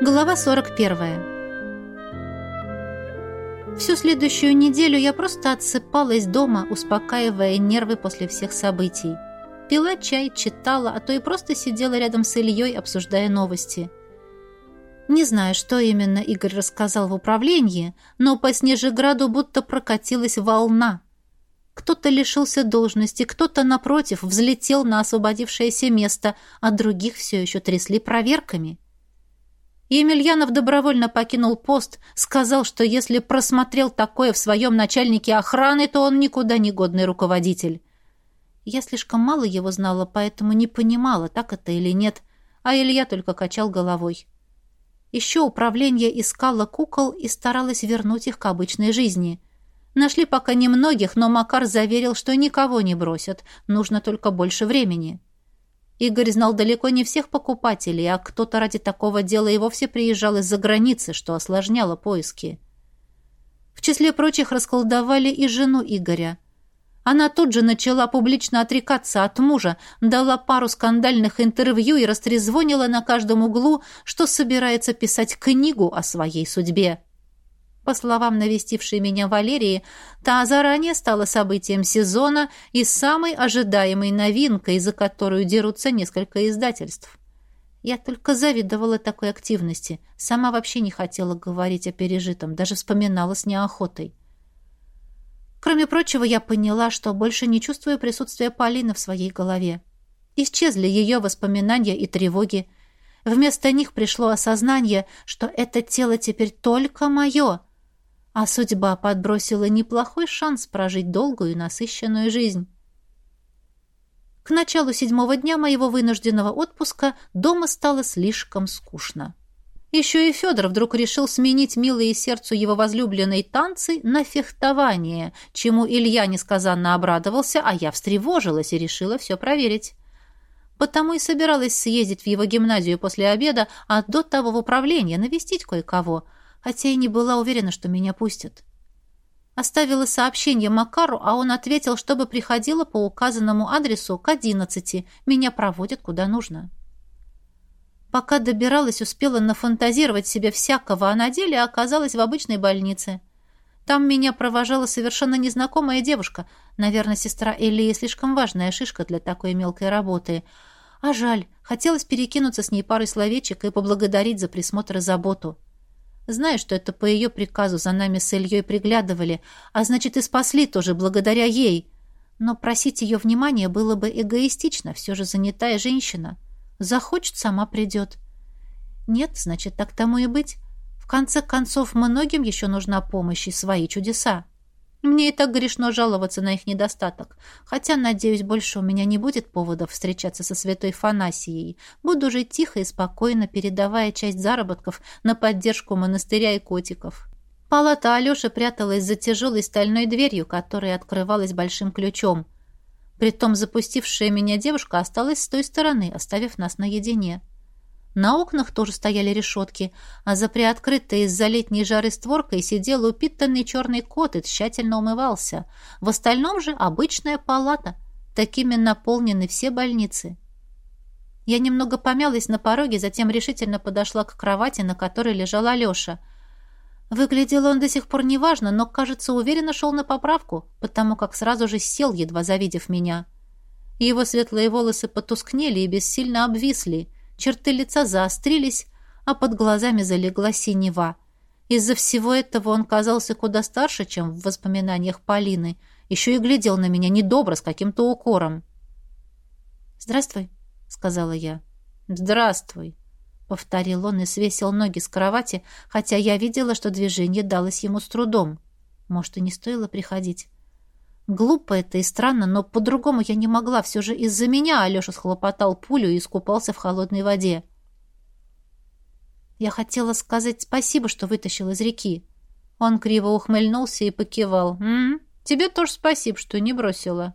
Глава 41. Всю следующую неделю я просто отсыпалась дома, успокаивая нервы после всех событий. Пила чай, читала, а то и просто сидела рядом с Ильей, обсуждая новости. Не знаю, что именно Игорь рассказал в управлении, но по Снежеграду будто прокатилась волна. Кто-то лишился должности, кто-то, напротив, взлетел на освободившееся место, а других все еще трясли проверками. Емельянов добровольно покинул пост, сказал, что если просмотрел такое в своем начальнике охраны, то он никуда не годный руководитель. Я слишком мало его знала, поэтому не понимала, так это или нет, а Илья только качал головой. Еще управление искало кукол и старалось вернуть их к обычной жизни. Нашли пока немногих, но Макар заверил, что никого не бросят, нужно только больше времени. Игорь знал далеко не всех покупателей, а кто-то ради такого дела и вовсе приезжал из-за границы, что осложняло поиски. В числе прочих расколдовали и жену Игоря. Она тут же начала публично отрекаться от мужа, дала пару скандальных интервью и растрезвонила на каждом углу, что собирается писать книгу о своей судьбе. По словам навестившей меня Валерии, та заранее стала событием сезона и самой ожидаемой новинкой, за которую дерутся несколько издательств. Я только завидовала такой активности, сама вообще не хотела говорить о пережитом, даже вспоминала с неохотой. Кроме прочего, я поняла, что больше не чувствую присутствия Полины в своей голове. Исчезли ее воспоминания и тревоги. Вместо них пришло осознание, что это тело теперь только мое — а судьба подбросила неплохой шанс прожить долгую и насыщенную жизнь. К началу седьмого дня моего вынужденного отпуска дома стало слишком скучно. Еще и Федор вдруг решил сменить милые сердцу его возлюбленной танцы на фехтование, чему Илья несказанно обрадовался, а я встревожилась и решила все проверить. Потому и собиралась съездить в его гимназию после обеда, а до того в управление навестить кое-кого — хотя и не была уверена, что меня пустят. Оставила сообщение Макару, а он ответил, чтобы приходила по указанному адресу к одиннадцати. Меня проводят куда нужно. Пока добиралась, успела нафантазировать себе всякого, а на деле оказалась в обычной больнице. Там меня провожала совершенно незнакомая девушка. Наверное, сестра Элии слишком важная шишка для такой мелкой работы. А жаль, хотелось перекинуться с ней парой словечек и поблагодарить за присмотр и заботу. Знаю, что это по ее приказу за нами с Ильей приглядывали, а значит и спасли тоже благодаря ей. Но просить ее внимания было бы эгоистично, все же занятая женщина. Захочет, сама придет. Нет, значит, так тому и быть. В конце концов, многим еще нужна помощь и свои чудеса. Мне и так грешно жаловаться на их недостаток. Хотя, надеюсь, больше у меня не будет поводов встречаться со святой Фанасией. Буду жить тихо и спокойно, передавая часть заработков на поддержку монастыря и котиков. Палата Алёши пряталась за тяжелой стальной дверью, которая открывалась большим ключом. Притом запустившая меня девушка осталась с той стороны, оставив нас наедине. — на окнах тоже стояли решетки, а за приоткрытой из-за летней жары створкой сидел упитанный черный кот и тщательно умывался. В остальном же обычная палата. Такими наполнены все больницы. Я немного помялась на пороге, затем решительно подошла к кровати, на которой лежал Алеша. Выглядел он до сих пор неважно, но, кажется, уверенно шел на поправку, потому как сразу же сел, едва завидев меня. Его светлые волосы потускнели и бессильно обвисли — черты лица заострились, а под глазами залегла синева. Из-за всего этого он казался куда старше, чем в воспоминаниях Полины, еще и глядел на меня недобро, с каким-то укором. «Здравствуй», — сказала я. «Здравствуй», — повторил он и свесил ноги с кровати, хотя я видела, что движение далось ему с трудом. Может, и не стоило приходить. Глупо это и странно, но по-другому я не могла. Все же из-за меня Алеша схлопотал пулю и искупался в холодной воде. Я хотела сказать спасибо, что вытащил из реки. Он криво ухмыльнулся и покивал. «М -м, «Тебе тоже спасибо, что не бросила».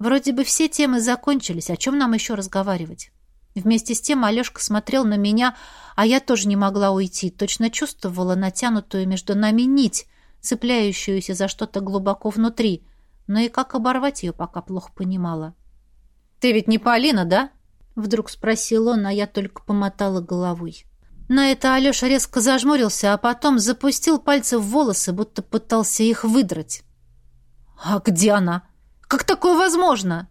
Вроде бы все темы закончились, о чем нам еще разговаривать? Вместе с тем Алешка смотрел на меня, а я тоже не могла уйти, точно чувствовала натянутую между нами нить, цепляющуюся за что-то глубоко внутри, но и как оборвать ее пока плохо понимала. «Ты ведь не Полина, да?» Вдруг спросил он, а я только помотала головой. На это Алеша резко зажмурился, а потом запустил пальцы в волосы, будто пытался их выдрать. «А где она? Как такое возможно?»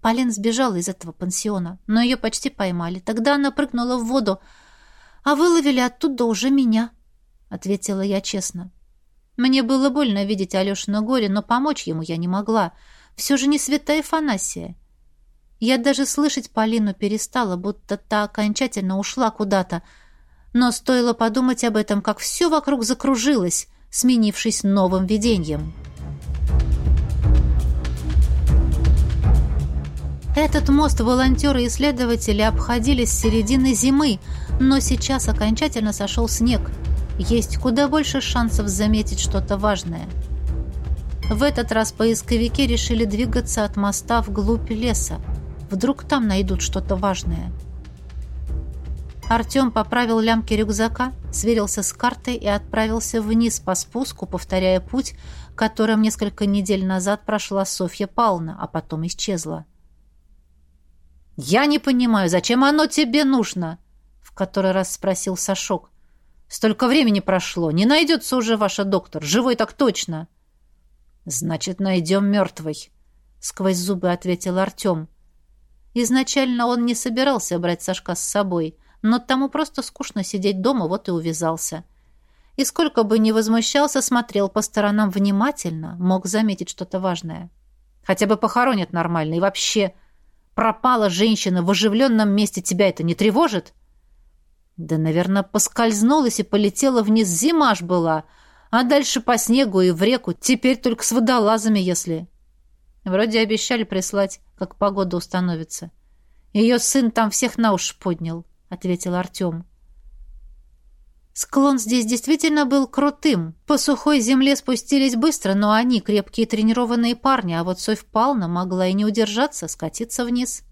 Полин сбежала из этого пансиона, но ее почти поймали. Тогда она прыгнула в воду, а выловили оттуда уже меня, — ответила я честно. Мне было больно видеть Алешину горе, но помочь ему я не могла. Все же не святая Фанасия. Я даже слышать Полину перестала, будто та окончательно ушла куда-то. Но стоило подумать об этом, как все вокруг закружилось, сменившись новым видением. Этот мост волонтеры-исследователи обходили с середины зимы, но сейчас окончательно сошел снег. Есть куда больше шансов заметить что-то важное. В этот раз поисковики решили двигаться от моста вглубь леса. Вдруг там найдут что-то важное. Артем поправил лямки рюкзака, сверился с картой и отправился вниз по спуску, повторяя путь, которым несколько недель назад прошла Софья Павловна, а потом исчезла. «Я не понимаю, зачем оно тебе нужно?» В который раз спросил Сашок. «Столько времени прошло. Не найдется уже ваш доктор. Живой так точно». «Значит, найдем мертвый», — сквозь зубы ответил Артем. Изначально он не собирался брать Сашка с собой, но тому просто скучно сидеть дома, вот и увязался. И сколько бы ни возмущался, смотрел по сторонам внимательно, мог заметить что-то важное. Хотя бы похоронят нормально и вообще пропала женщина в оживленном месте, тебя это не тревожит? Да, наверное, поскользнулась и полетела вниз, зима ж была, а дальше по снегу и в реку, теперь только с водолазами, если... Вроде обещали прислать, как погода установится. Ее сын там всех на уши поднял, — ответил Артем. Склон здесь действительно был крутым. По сухой земле спустились быстро, но они крепкие тренированные парни, а вот Софь Павловна могла и не удержаться, скатиться вниз.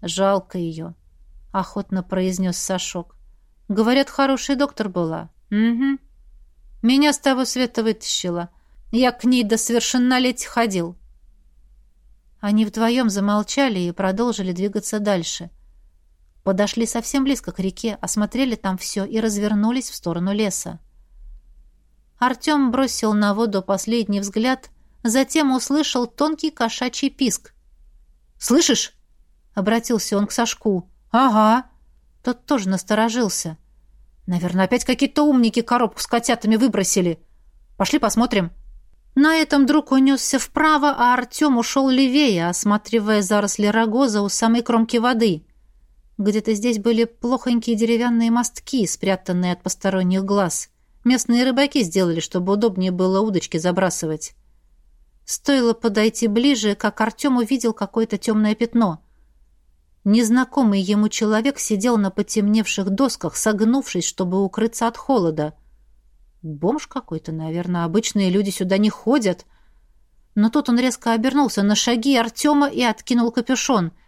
«Жалко ее», — охотно произнес Сашок. «Говорят, хороший доктор была». «Угу. Меня с того света вытащила. Я к ней до совершеннолетия ходил». Они вдвоем замолчали и продолжили двигаться дальше — Подошли совсем близко к реке, осмотрели там все и развернулись в сторону леса. Артем бросил на воду последний взгляд, затем услышал тонкий кошачий писк. «Слышишь?» — обратился он к Сашку. «Ага». Тот тоже насторожился. «Наверное, опять какие-то умники коробку с котятами выбросили. Пошли посмотрим». На этом друг унесся вправо, а Артем ушел левее, осматривая заросли рогоза у самой кромки воды. Где-то здесь были плохонькие деревянные мостки, спрятанные от посторонних глаз. Местные рыбаки сделали, чтобы удобнее было удочки забрасывать. Стоило подойти ближе, как Артем увидел какое-то темное пятно. Незнакомый ему человек сидел на потемневших досках, согнувшись, чтобы укрыться от холода. Бомж какой-то, наверное, обычные люди сюда не ходят. Но тут он резко обернулся на шаги Артема и откинул капюшон —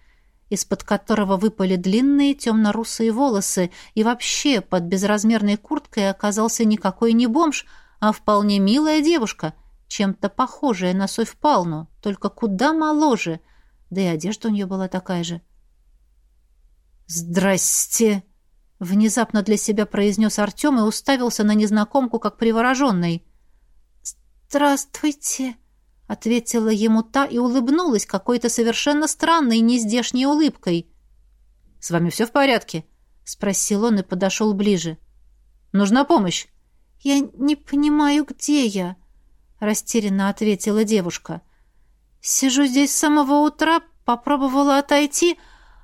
из-под которого выпали длинные темно-русые волосы, и вообще под безразмерной курткой оказался никакой не бомж, а вполне милая девушка, чем-то похожая на Софь Палну, только куда моложе, да и одежда у нее была такая же. «Здрасте!» — внезапно для себя произнес Артем и уставился на незнакомку, как привороженный. «Здравствуйте!» ответила ему та и улыбнулась какой-то совершенно странной нездешней улыбкой. «С вами все в порядке?» — спросил он и подошел ближе. «Нужна помощь?» «Я не понимаю, где я», — растерянно ответила девушка. «Сижу здесь с самого утра, попробовала отойти,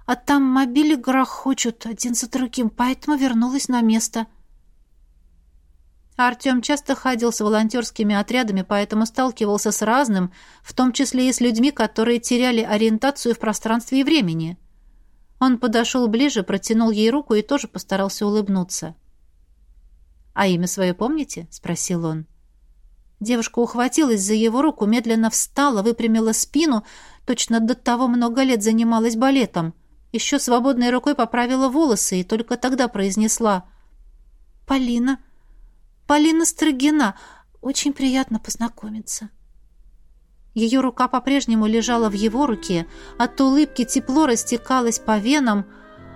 а там мобили грохочут один за другим, поэтому вернулась на место». Артем часто ходил с волонтерскими отрядами, поэтому сталкивался с разным, в том числе и с людьми, которые теряли ориентацию в пространстве и времени. Он подошел ближе, протянул ей руку и тоже постарался улыбнуться. «А имя свое помните?» — спросил он. Девушка ухватилась за его руку, медленно встала, выпрямила спину, точно до того много лет занималась балетом. Еще свободной рукой поправила волосы и только тогда произнесла «Полина». Полина Строгина. Очень приятно познакомиться». Ее рука по-прежнему лежала в его руке, от улыбки тепло растекалось по венам,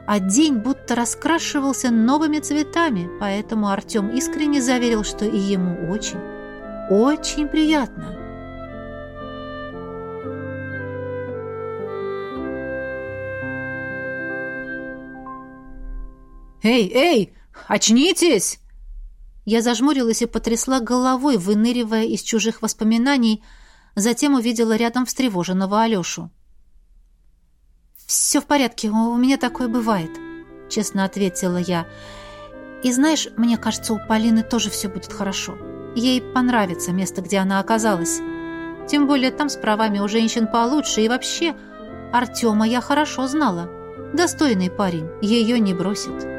а день будто раскрашивался новыми цветами, поэтому Артем искренне заверил, что и ему очень, очень приятно. «Эй, эй, очнитесь!» Я зажмурилась и потрясла головой, выныривая из чужих воспоминаний, затем увидела рядом встревоженного Алешу. «Все в порядке, у меня такое бывает», — честно ответила я. «И знаешь, мне кажется, у Полины тоже все будет хорошо. Ей понравится место, где она оказалась. Тем более там с правами у женщин получше, и вообще Артема я хорошо знала. Достойный парень, ее не бросит».